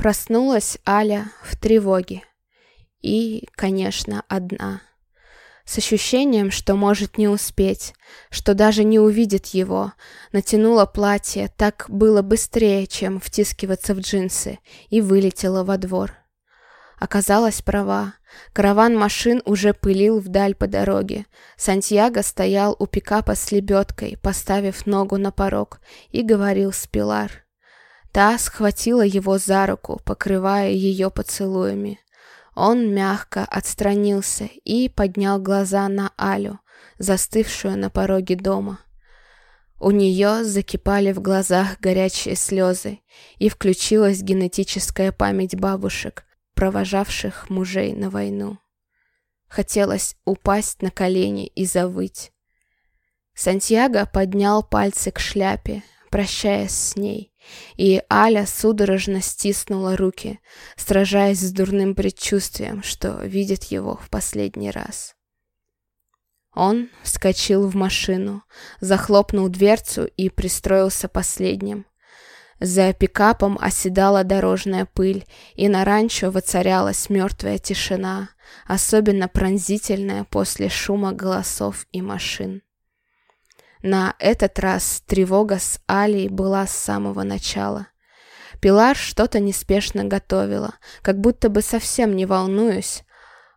Проснулась Аля в тревоге. И, конечно, одна. С ощущением, что может не успеть, что даже не увидит его, натянула платье, так было быстрее, чем втискиваться в джинсы, и вылетела во двор. Оказалась права. Караван машин уже пылил вдаль по дороге. Сантьяго стоял у пикапа с лебедкой, поставив ногу на порог, и говорил с Пилар. Та схватила его за руку, покрывая ее поцелуями. Он мягко отстранился и поднял глаза на Алю, застывшую на пороге дома. У нее закипали в глазах горячие слезы, и включилась генетическая память бабушек, провожавших мужей на войну. Хотелось упасть на колени и завыть. Сантьяго поднял пальцы к шляпе, прощаясь с ней, и Аля судорожно стиснула руки, сражаясь с дурным предчувствием, что видит его в последний раз. Он вскочил в машину, захлопнул дверцу и пристроился последним. За пикапом оседала дорожная пыль, и на ранчо воцарялась мертвая тишина, особенно пронзительная после шума голосов и машин. На этот раз тревога с Алей была с самого начала. Пилар что-то неспешно готовила, как будто бы совсем не волнуюсь,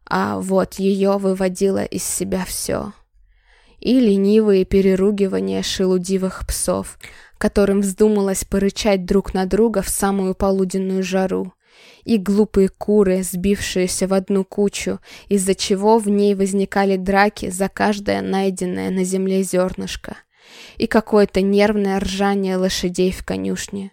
а вот ее выводило из себя все. И ленивые переругивания шелудивых псов, которым вздумалось порычать друг на друга в самую полуденную жару, и глупые куры, сбившиеся в одну кучу, из-за чего в ней возникали драки за каждое найденное на земле зернышко, и какое-то нервное ржание лошадей в конюшне.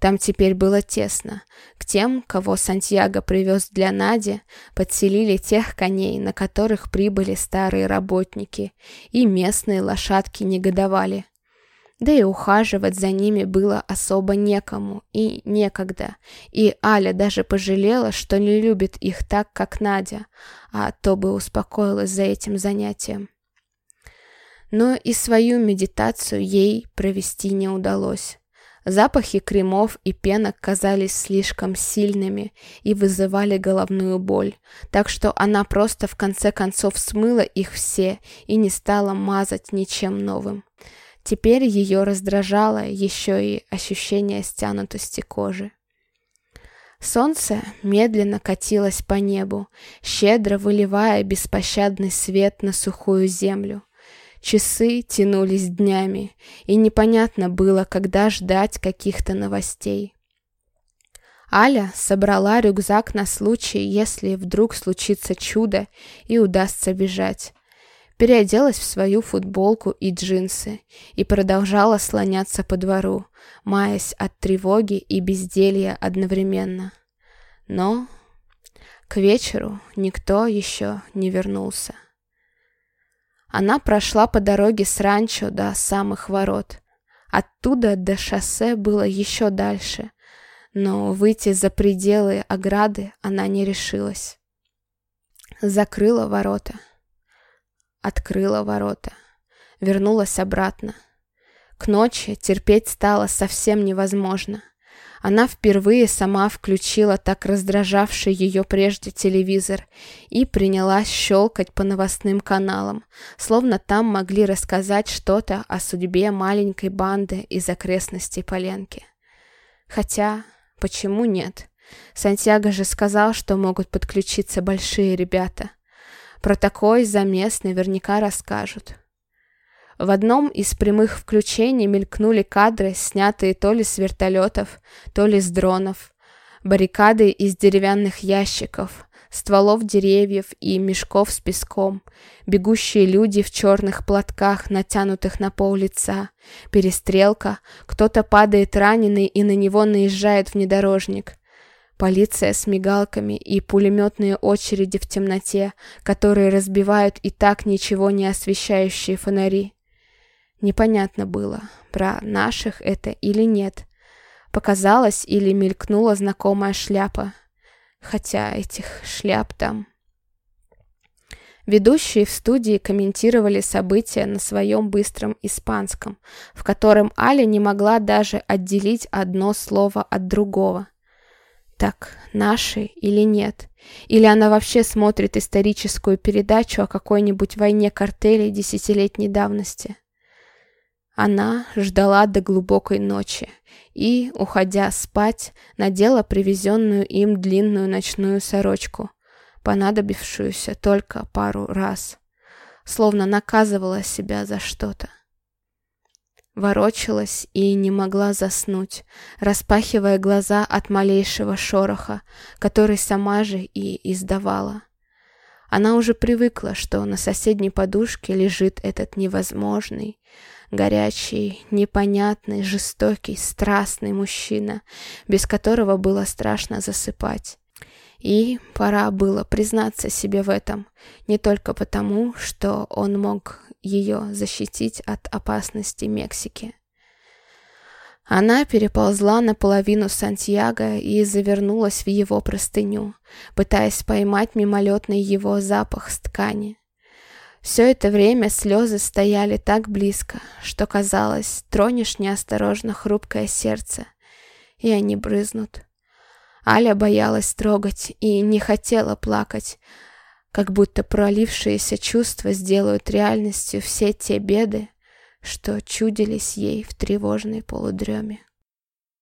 Там теперь было тесно. К тем, кого Сантьяго привез для Нади, подселили тех коней, на которых прибыли старые работники, и местные лошадки негодовали. Да и ухаживать за ними было особо некому и некогда, и Аля даже пожалела, что не любит их так, как Надя, а то бы успокоилась за этим занятием. Но и свою медитацию ей провести не удалось. Запахи кремов и пенок казались слишком сильными и вызывали головную боль, так что она просто в конце концов смыла их все и не стала мазать ничем новым. Теперь ее раздражало еще и ощущение стянутости кожи. Солнце медленно катилось по небу, щедро выливая беспощадный свет на сухую землю. Часы тянулись днями, и непонятно было, когда ждать каких-то новостей. Аля собрала рюкзак на случай, если вдруг случится чудо и удастся бежать переоделась в свою футболку и джинсы и продолжала слоняться по двору, маясь от тревоги и безделья одновременно. Но к вечеру никто еще не вернулся. Она прошла по дороге с ранчо до самых ворот. Оттуда до шоссе было еще дальше, но выйти за пределы ограды она не решилась. Закрыла ворота открыла ворота. Вернулась обратно. К ночи терпеть стало совсем невозможно. Она впервые сама включила так раздражавший ее прежде телевизор и принялась щелкать по новостным каналам, словно там могли рассказать что-то о судьбе маленькой банды из окрестностей Поленки. Хотя, почему нет? Сантьяго же сказал, что могут подключиться большие ребята. Про такой замес наверняка расскажут. В одном из прямых включений мелькнули кадры, снятые то ли с вертолетов, то ли с дронов. Баррикады из деревянных ящиков, стволов деревьев и мешков с песком, бегущие люди в черных платках, натянутых на пол лица, перестрелка, кто-то падает раненый и на него наезжает внедорожник. Полиция с мигалками и пулеметные очереди в темноте, которые разбивают и так ничего не освещающие фонари. Непонятно было, про наших это или нет. Показалась или мелькнула знакомая шляпа. Хотя этих шляп там... Ведущие в студии комментировали события на своем быстром испанском, в котором Аля не могла даже отделить одно слово от другого. Так, наши или нет? Или она вообще смотрит историческую передачу о какой-нибудь войне картелей десятилетней давности? Она ждала до глубокой ночи и, уходя спать, надела привезенную им длинную ночную сорочку, понадобившуюся только пару раз, словно наказывала себя за что-то. Ворочалась и не могла заснуть, распахивая глаза от малейшего шороха, который сама же и издавала. Она уже привыкла, что на соседней подушке лежит этот невозможный, горячий, непонятный, жестокий, страстный мужчина, без которого было страшно засыпать. И пора было признаться себе в этом, не только потому, что он мог ее защитить от опасности Мексики. Она переползла наполовину Сантьяго и завернулась в его простыню, пытаясь поймать мимолетный его запах с ткани. Все это время слезы стояли так близко, что казалось, тронешь неосторожно хрупкое сердце, и они брызнут. Аля боялась трогать и не хотела плакать, как будто пролившиеся чувства сделают реальностью все те беды, что чудились ей в тревожной полудреме.